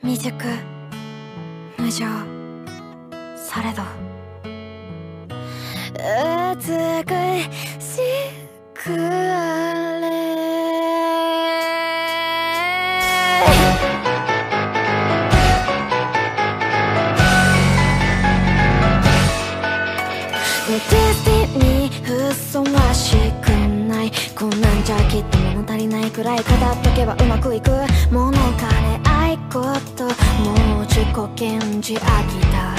未熟。無情されど。美しくあれ。ディズニーふそわしくない。こんなんじゃきっと物足りないくらい語っとけばうまくいく。ものかれないこと。もう自己顕示飽きた。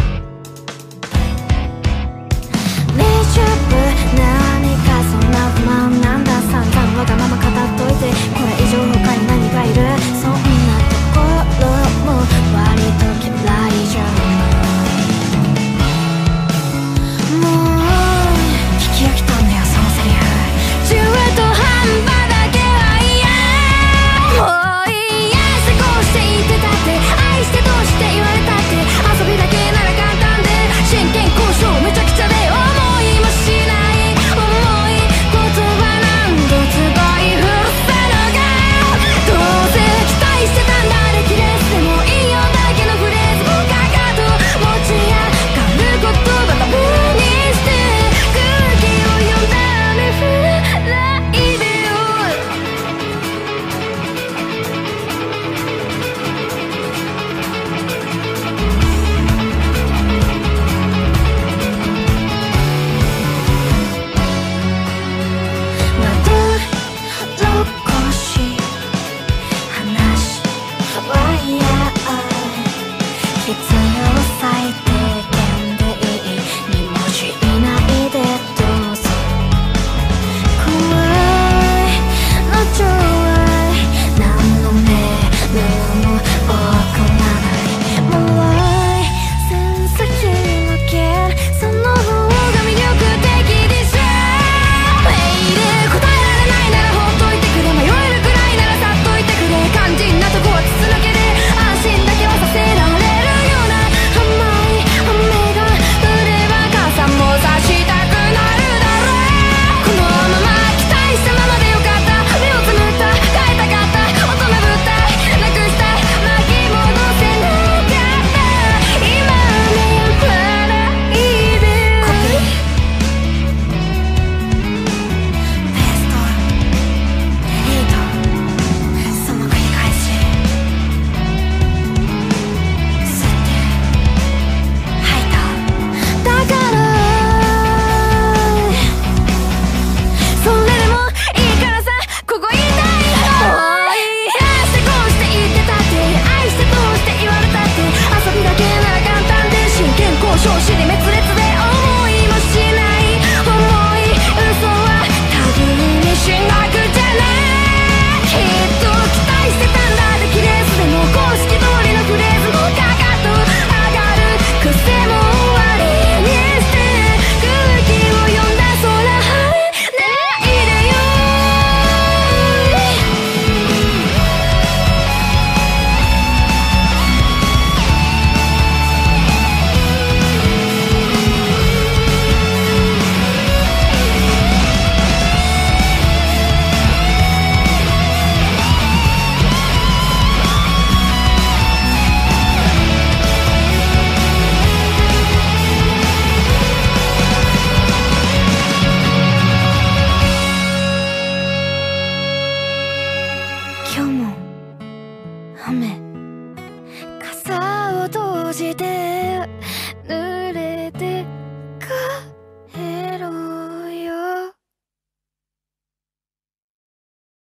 今日も雨傘を閉じて濡れてか